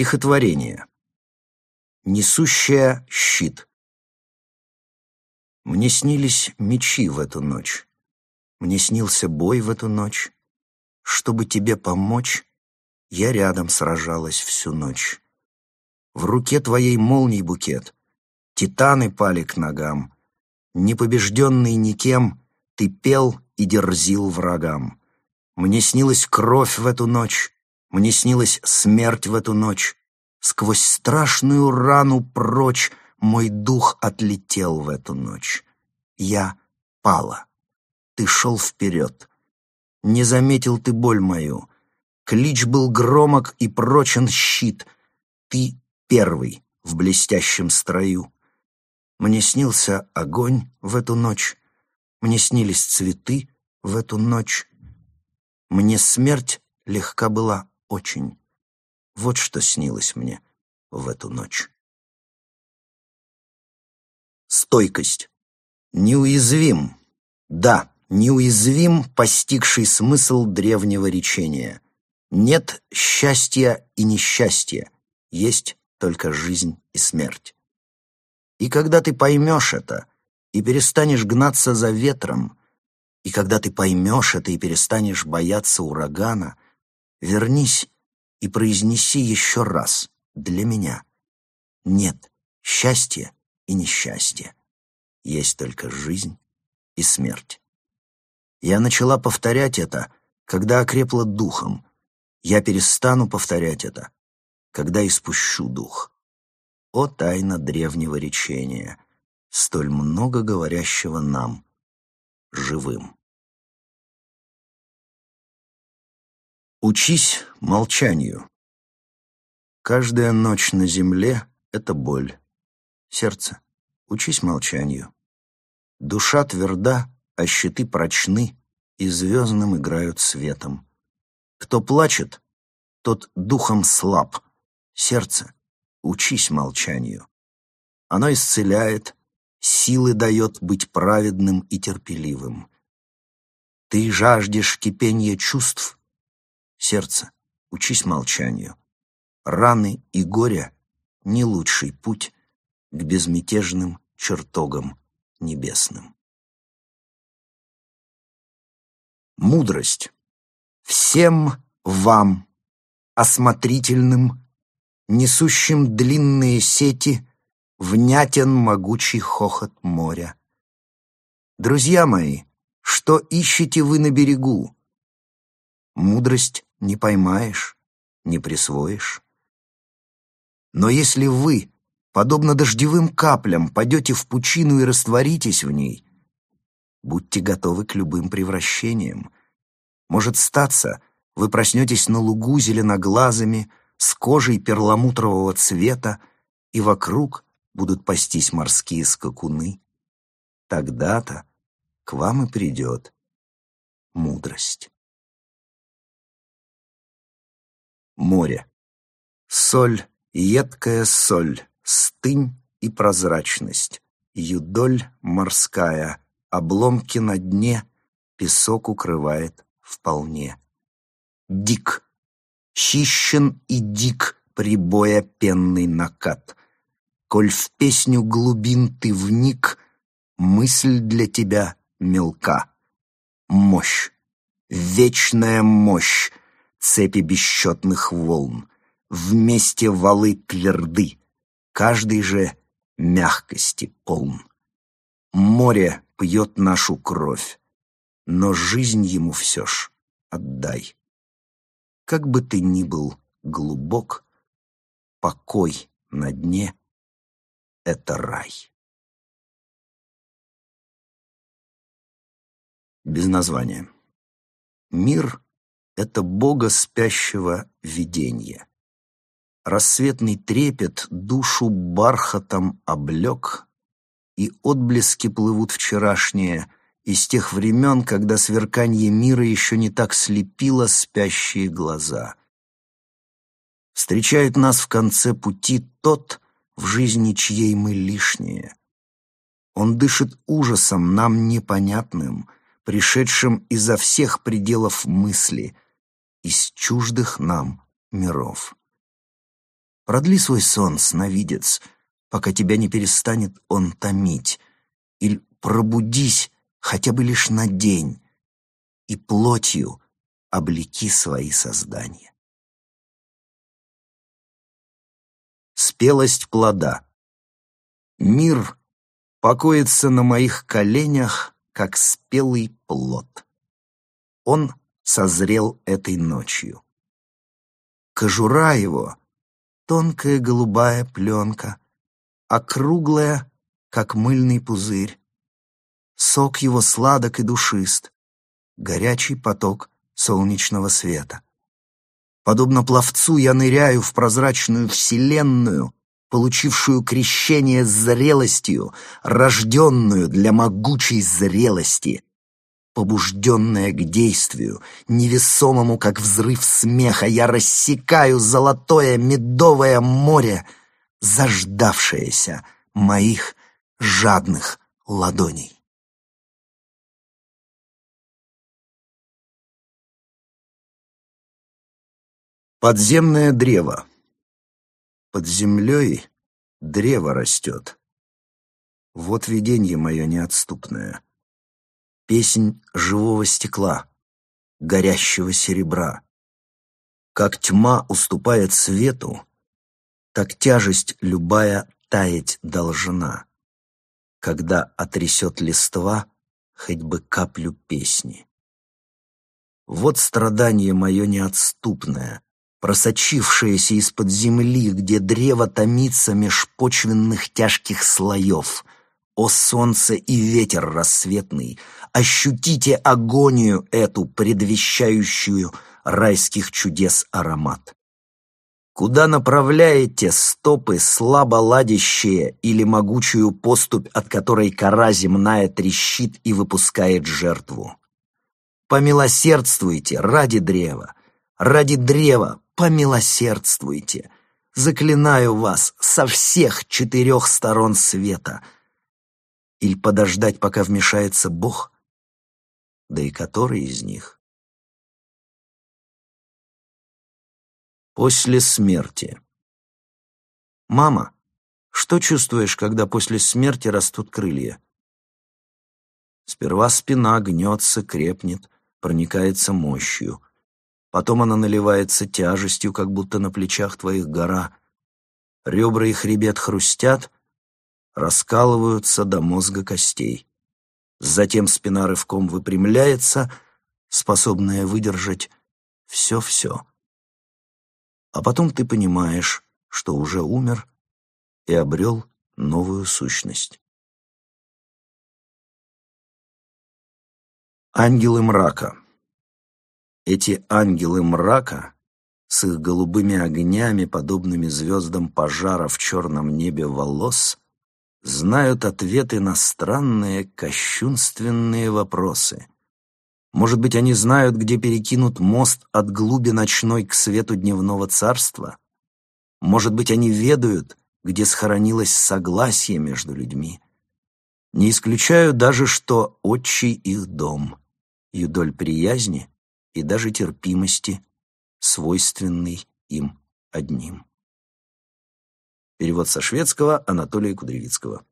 Стихотворение. Несущая щит. Мне снились мечи в эту ночь. Мне снился бой в эту ночь. Чтобы тебе помочь, я рядом сражалась всю ночь. В руке твоей молний букет. Титаны пали к ногам. Непобежденный никем, ты пел и дерзил врагам. Мне снилась кровь в эту ночь, мне снилась смерть в эту ночь. Сквозь страшную рану прочь мой дух отлетел в эту ночь. Я пала. Ты шел вперед. Не заметил ты боль мою. Клич был громок и прочен щит. Ты первый в блестящем строю. Мне снился огонь в эту ночь. Мне снились цветы в эту ночь. Мне смерть легка была очень. Вот что снилось мне в эту ночь. Стойкость. Неуязвим. Да, неуязвим постигший смысл древнего речения. Нет счастья и несчастья, есть только жизнь и смерть. И когда ты поймешь это и перестанешь гнаться за ветром, и когда ты поймешь это и перестанешь бояться урагана — Вернись и произнеси еще раз для меня. Нет счастья и несчастья. Есть только жизнь и смерть. Я начала повторять это, когда окрепла духом. Я перестану повторять это, когда испущу дух. О тайна древнего речения, столь много говорящего нам, живым. Учись молчанию. Каждая ночь на земле — это боль. Сердце, учись молчанию. Душа тверда, а щиты прочны, и звездным играют светом. Кто плачет, тот духом слаб. Сердце, учись молчанию. Оно исцеляет, силы дает быть праведным и терпеливым. Ты жаждешь кипения чувств — Сердце, учись молчанию. Раны и горе — не лучший путь к безмятежным чертогам небесным. Мудрость. Всем вам, осмотрительным, несущим длинные сети, внятен могучий хохот моря. Друзья мои, что ищете вы на берегу? Мудрость не поймаешь, не присвоишь. Но если вы, подобно дождевым каплям, падете в пучину и растворитесь в ней, будьте готовы к любым превращениям. Может статься, вы проснетесь на лугу зеленоглазыми, с кожей перламутрового цвета, и вокруг будут пастись морские скакуны. Тогда-то к вам и придет мудрость. Море. Соль, едкая соль, стынь и прозрачность. Юдоль морская, обломки на дне, песок укрывает вполне. Дик, хищен и дик прибоя пенный накат. Коль в песню глубин ты вник, мысль для тебя мелка. Мощь, вечная мощь, цепи бесчетных волн, вместе валы тверды, каждый же мягкости полн. Море пьет нашу кровь, но жизнь ему все ж отдай. Как бы ты ни был глубок, покой на дне — это рай. Без названия. Мир это бога спящего видения. Рассветный трепет душу бархатом облег, и отблески плывут вчерашние из тех времен, когда сверканье мира еще не так слепило спящие глаза. Встречает нас в конце пути тот, в жизни чьей мы лишние. Он дышит ужасом нам непонятным, пришедшим изо всех пределов мысли — из чуждых нам миров. Продли свой сон, сновидец, пока тебя не перестанет он томить. Или пробудись хотя бы лишь на день и плотью облеки свои создания. Спелость плода. Мир покоится на моих коленях, как спелый плод. Он созрел этой ночью. Кожура его — тонкая голубая пленка, округлая, как мыльный пузырь. Сок его сладок и душист, горячий поток солнечного света. Подобно пловцу я ныряю в прозрачную вселенную, получившую крещение зрелостью, рожденную для могучей зрелости, побужденная к действию, невесомому, как взрыв смеха, я рассекаю золотое медовое море, заждавшееся моих жадных ладоней. Подземное древо. Под землей древо растет. Вот виденье мое неотступное. Песнь живого стекла, горящего серебра. Как тьма уступает свету, так тяжесть любая таять должна, когда отрясет листва хоть бы каплю песни. Вот страдание мое неотступное, просочившееся из-под земли, где древо томится меж почвенных тяжких слоев. О солнце и ветер рассветный, ощутите агонию эту, предвещающую райских чудес аромат. Куда направляете стопы слабо ладящие или могучую поступь, от которой кора земная трещит и выпускает жертву? Помилосердствуйте ради древа, ради древа помилосердствуйте. Заклинаю вас со всех четырех сторон света. Или подождать, пока вмешается Бог? Да и который из них? После смерти. Мама, что чувствуешь, когда после смерти растут крылья? Сперва спина гнется, крепнет, проникается мощью. Потом она наливается тяжестью, как будто на плечах твоих гора. Ребра и хребет хрустят, раскалываются до мозга костей. Затем спина рывком выпрямляется, способная выдержать все-все. А потом ты понимаешь, что уже умер и обрел новую сущность. Ангелы мрака эти ангелы мрака с их голубыми огнями, подобными звездам пожара в черном небе волос, знают ответы на странные, кощунственные вопросы. Может быть, они знают, где перекинут мост от глуби ночной к свету дневного царства? Может быть, они ведают, где схоронилось согласие между людьми? Не исключаю даже, что отчий их дом, юдоль приязни, и даже терпимости, свойственной им одним. Перевод со шведского Анатолия Кудревицкого.